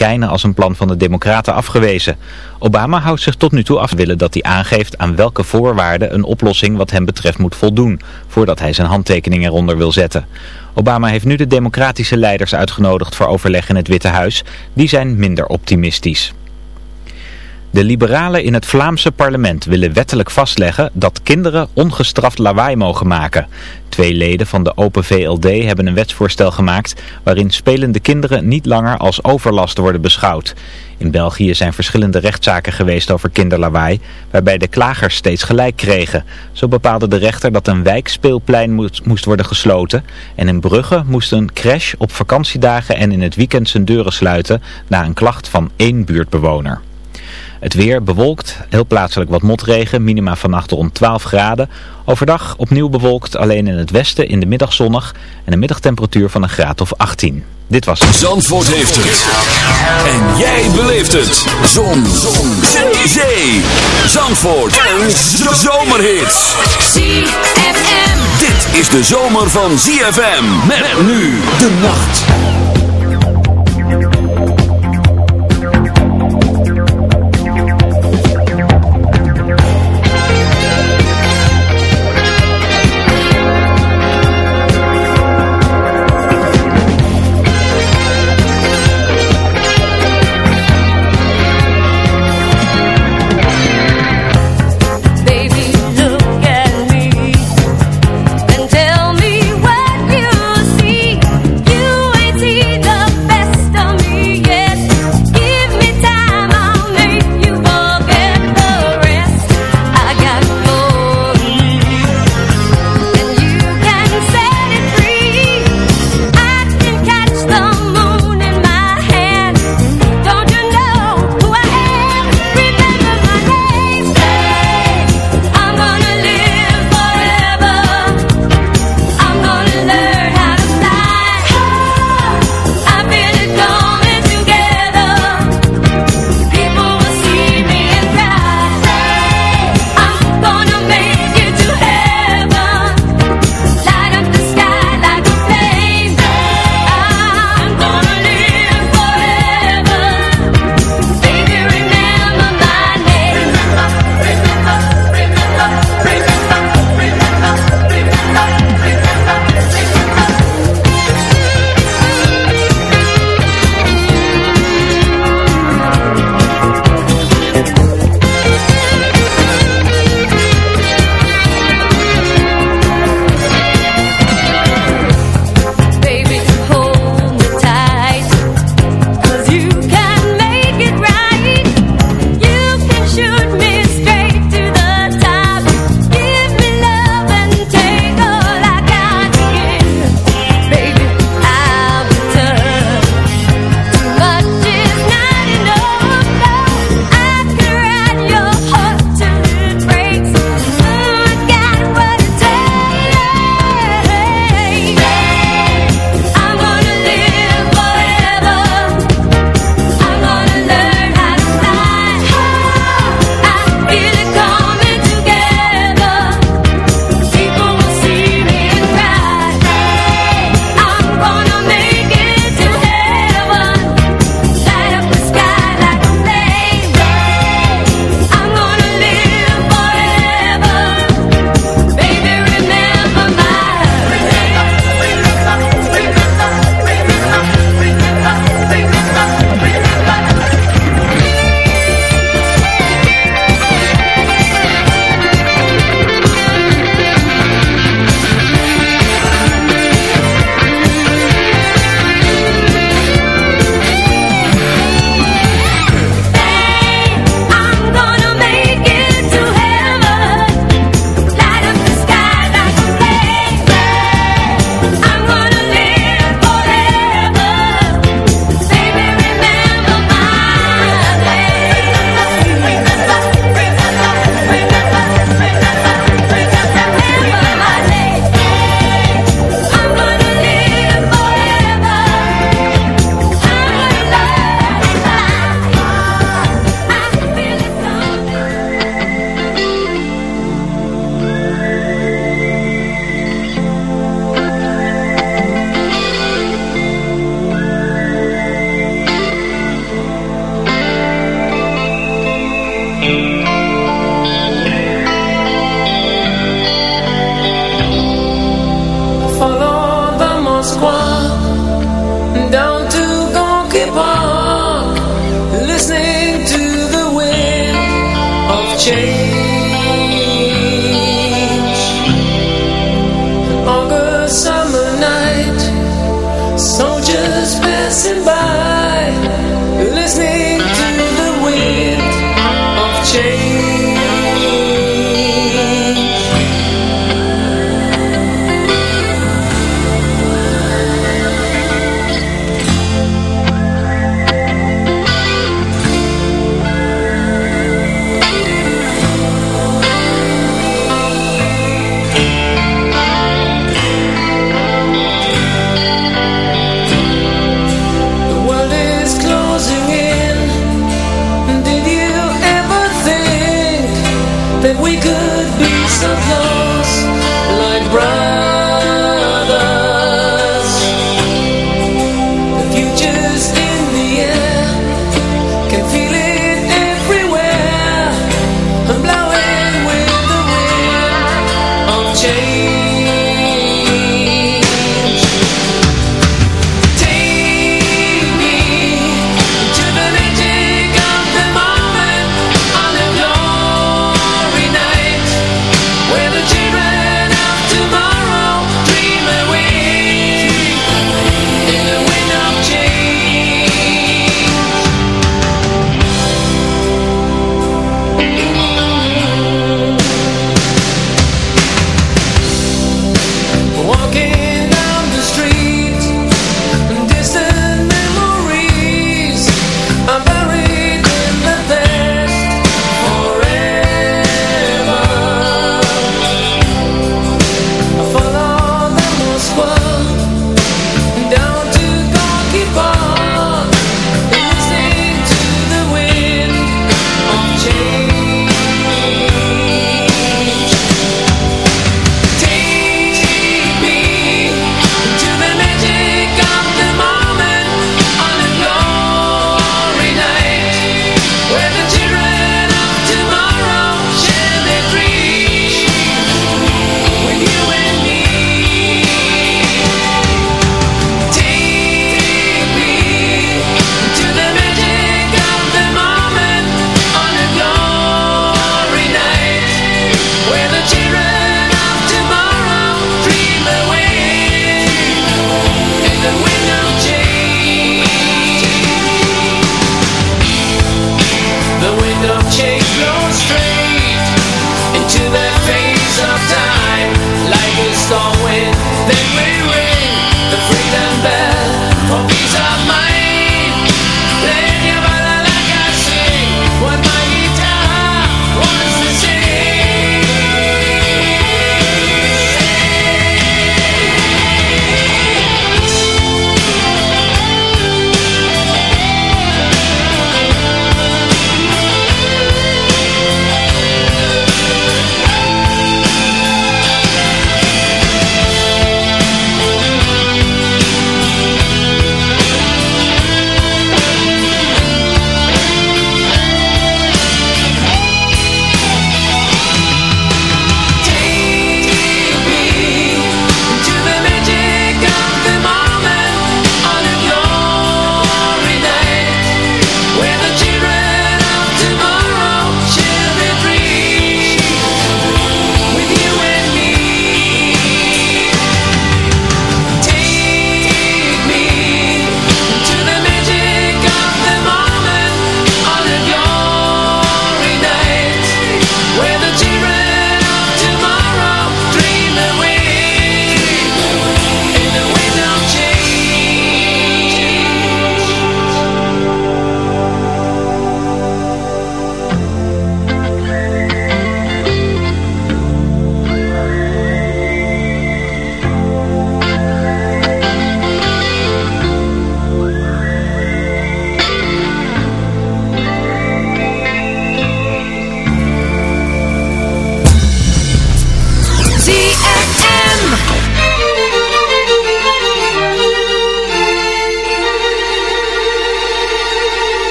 Republikeinen als een plan van de Democraten afgewezen. Obama houdt zich tot nu toe af willen dat hij aangeeft aan welke voorwaarden een oplossing wat hem betreft moet voldoen, voordat hij zijn handtekening eronder wil zetten. Obama heeft nu de democratische leiders uitgenodigd voor overleg in het Witte Huis. Die zijn minder optimistisch. De liberalen in het Vlaamse parlement willen wettelijk vastleggen dat kinderen ongestraft lawaai mogen maken. Twee leden van de Open VLD hebben een wetsvoorstel gemaakt waarin spelende kinderen niet langer als overlast worden beschouwd. In België zijn verschillende rechtszaken geweest over kinderlawaai, waarbij de klagers steeds gelijk kregen. Zo bepaalde de rechter dat een wijkspeelplein moest worden gesloten en in Brugge moest een crash op vakantiedagen en in het weekend zijn deuren sluiten na een klacht van één buurtbewoner. Het weer bewolkt, heel plaatselijk wat motregen, minima vannacht rond 12 graden. Overdag opnieuw bewolkt, alleen in het westen in de middag zonnig en een middagtemperatuur van een graad of 18. Dit was het. Zandvoort heeft het. En jij beleeft het. Zon. Zon. Zee. Zandvoort. En zomerhits. ZFM. Dit is de zomer van ZFM. Met nu de nacht.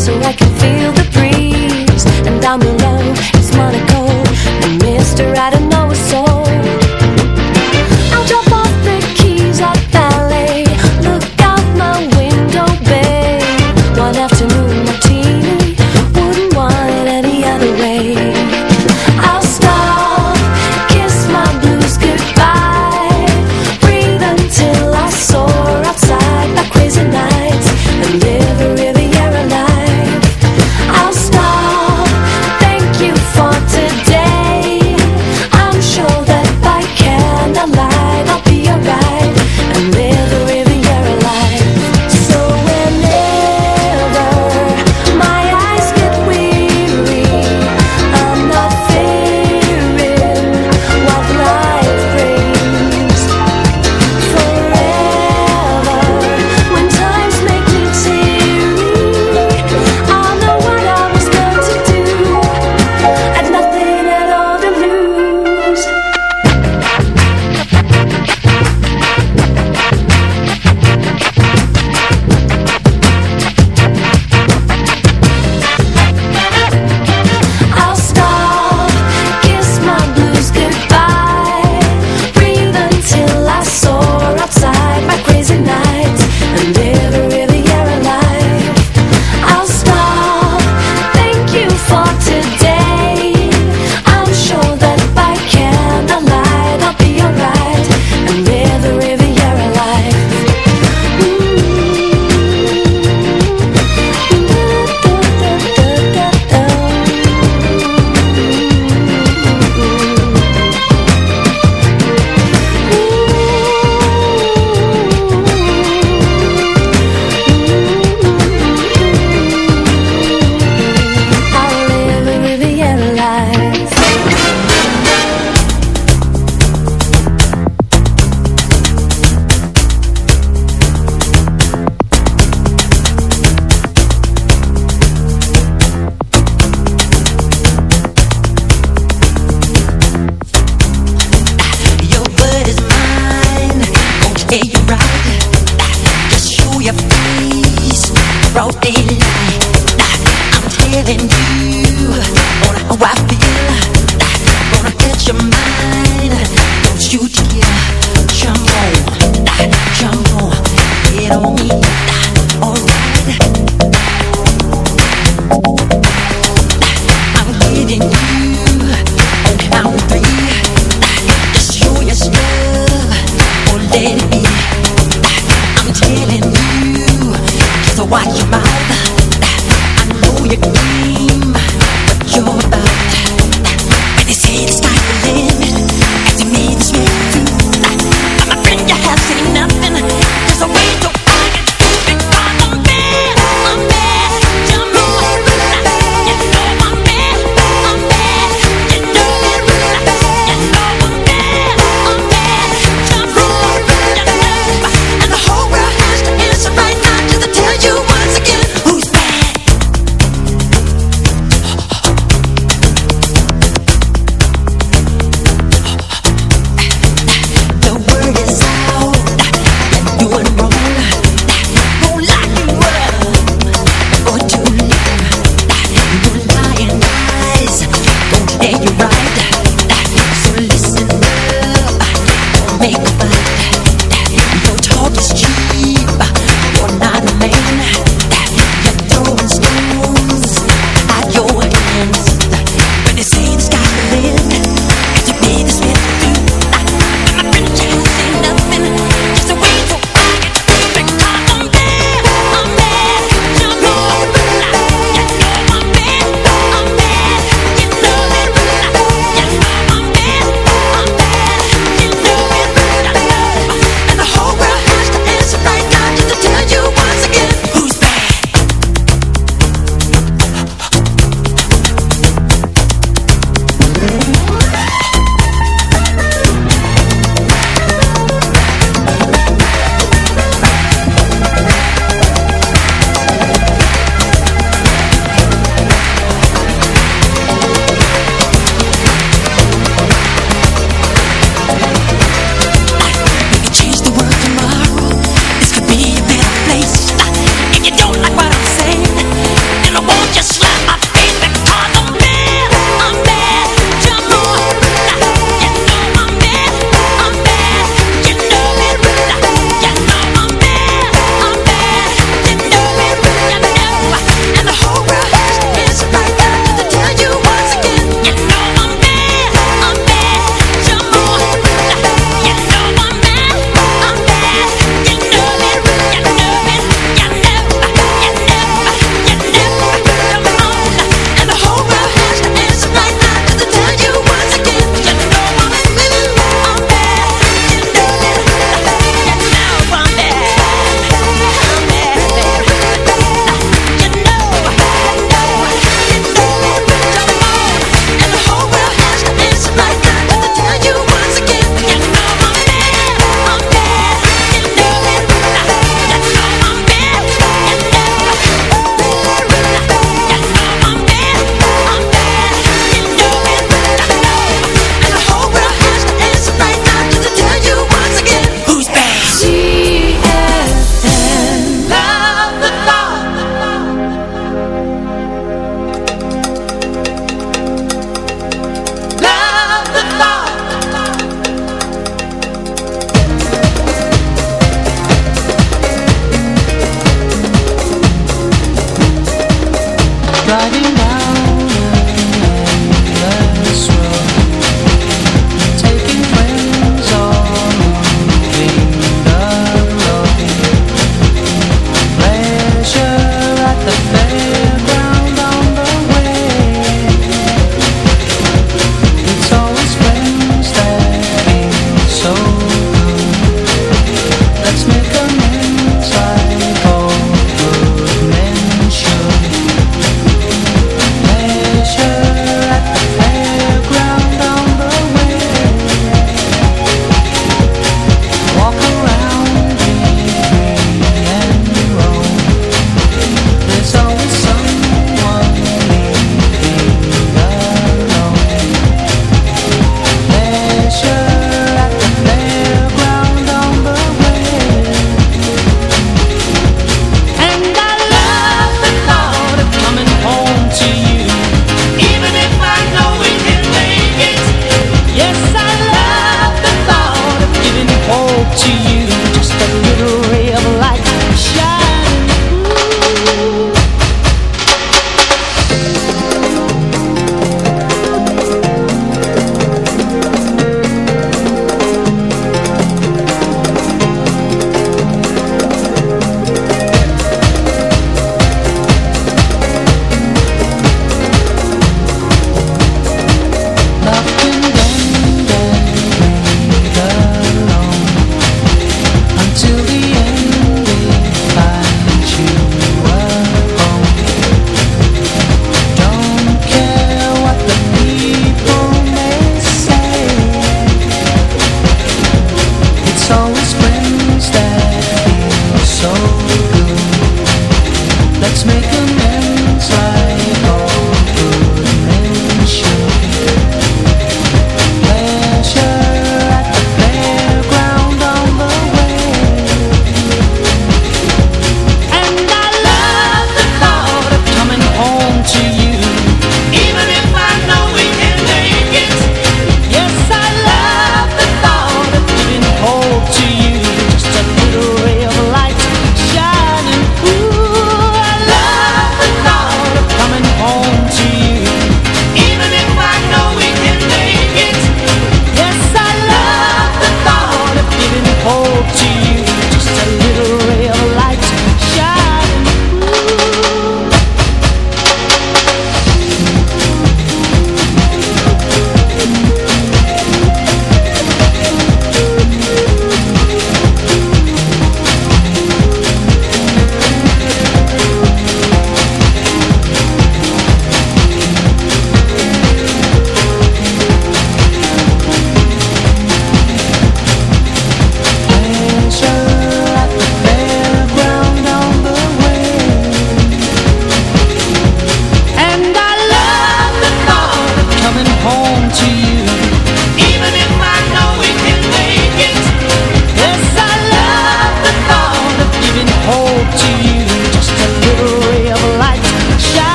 so I can feel the breeze. And down below, it's Monaco, and Mr. Adam.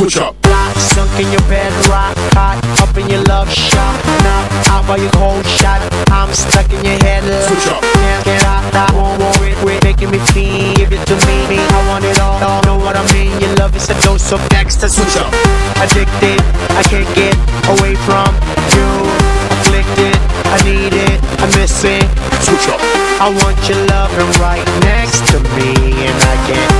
Switch up. Block, sunk in your bed, rock hot, up in your love shot. Now, out by your cold shot, I'm stuck in your head. Switch up. Can't get out, I won't worry, quit making me feel. Give it to me, I want it all, all. Know what I mean? Your love is a dose of next Switch up. Addicted, I can't get away from you. Afflicted, I need it, I miss it. Switch up. I want your loving right next to me, and I can't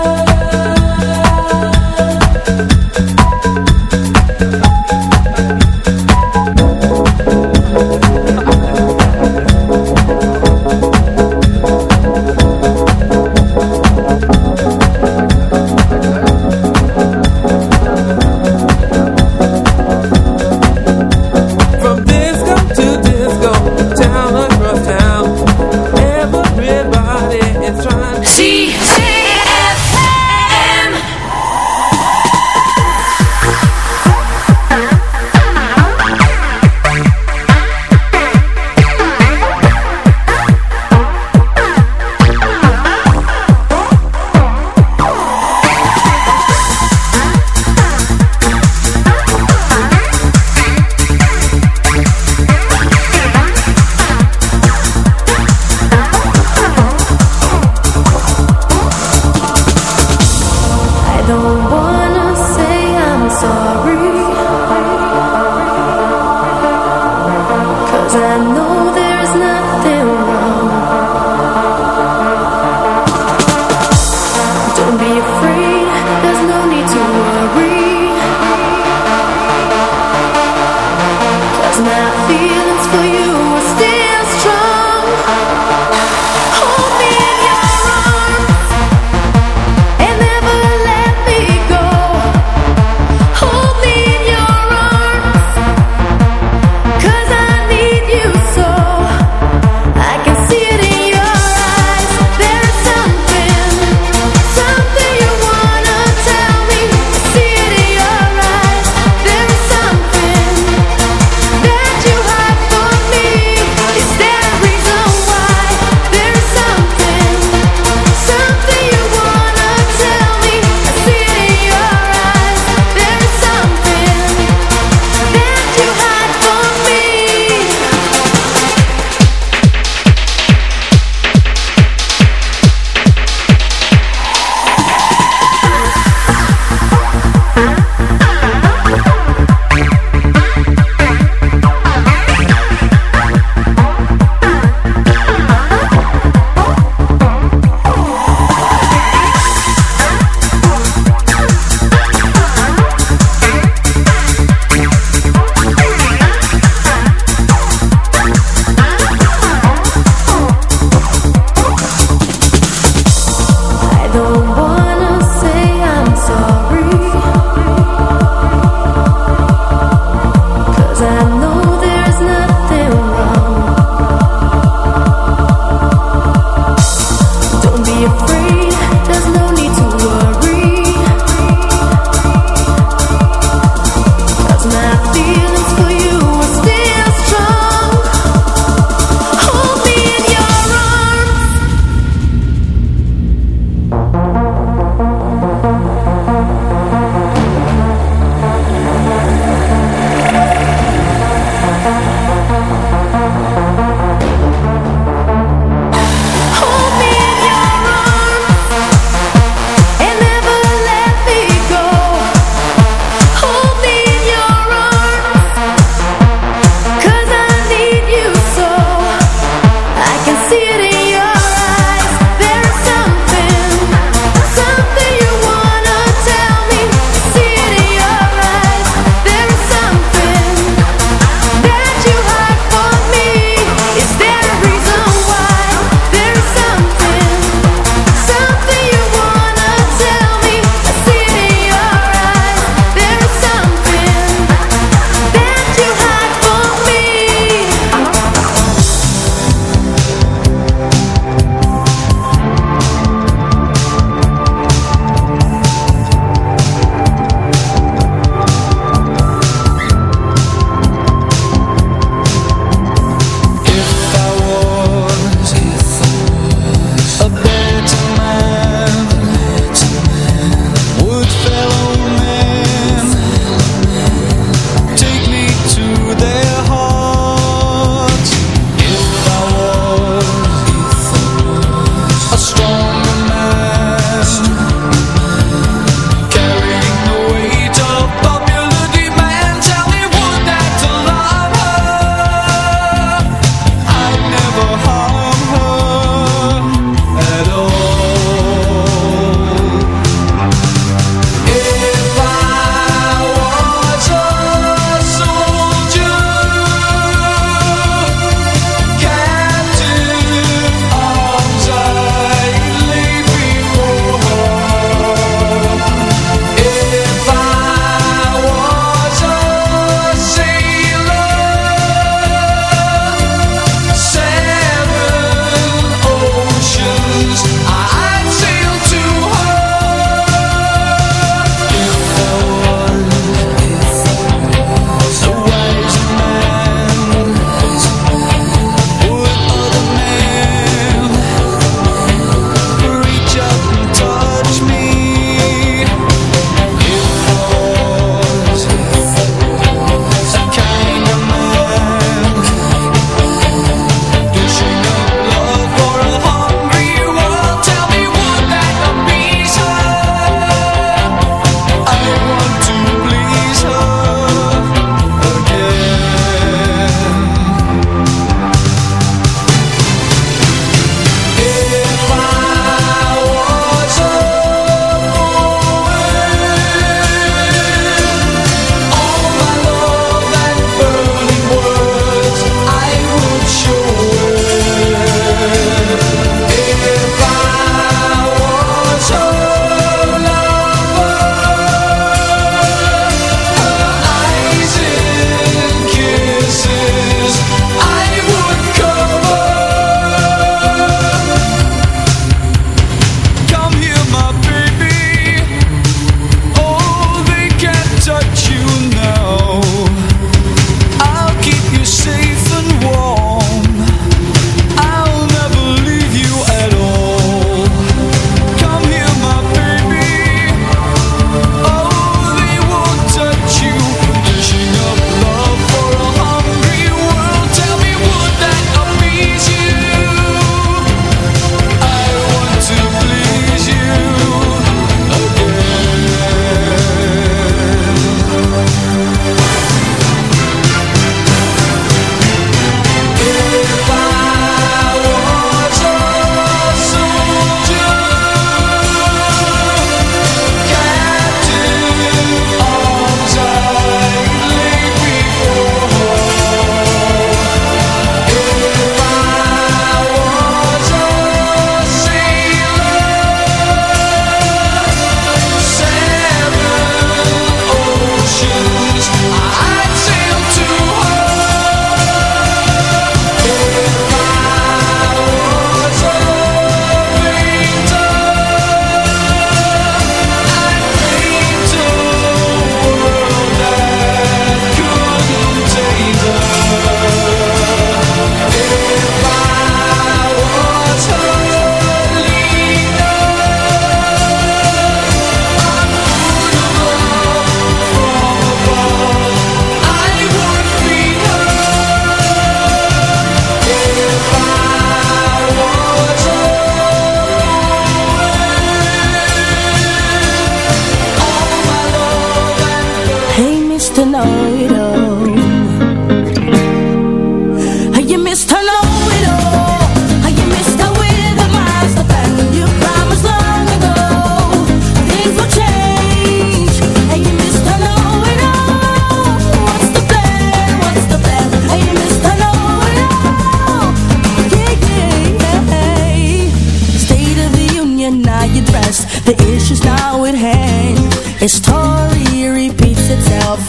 feelings for you.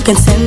Consent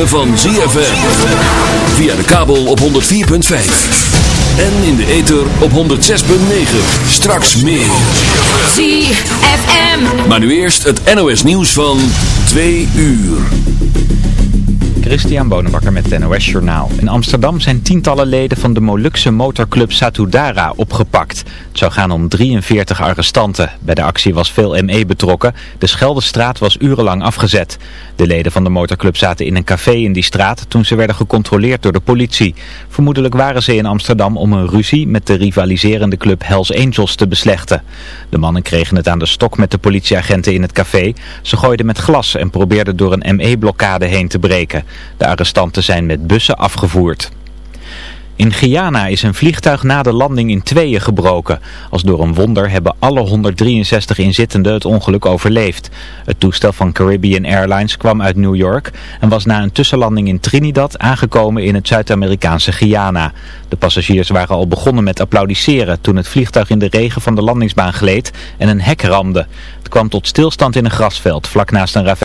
van ZFM. Via de kabel op 104.5. En in de ether op 106.9. Straks meer. ZFM. Maar nu eerst het NOS nieuws van 2 uur. Christian Bonenbakker met het NOS Journaal. In Amsterdam zijn tientallen leden van de Molukse motorclub Satudara opgepakt. Het zou gaan om 43 arrestanten. Bij de actie was veel ME betrokken. De Scheldestraat was urenlang afgezet. De leden van de motorclub zaten in een café in die straat toen ze werden gecontroleerd door de politie. Vermoedelijk waren ze in Amsterdam om een ruzie met de rivaliserende club Hells Angels te beslechten. De mannen kregen het aan de stok met de politieagenten in het café. Ze gooiden met glas en probeerden door een ME-blokkade heen te breken. De arrestanten zijn met bussen afgevoerd. In Guyana is een vliegtuig na de landing in tweeën gebroken. Als door een wonder hebben alle 163 inzittenden het ongeluk overleefd. Het toestel van Caribbean Airlines kwam uit New York en was na een tussenlanding in Trinidad aangekomen in het Zuid-Amerikaanse Guyana. De passagiers waren al begonnen met applaudisseren toen het vliegtuig in de regen van de landingsbaan gleed en een hek ramde. Het kwam tot stilstand in een grasveld vlak naast een ravijn.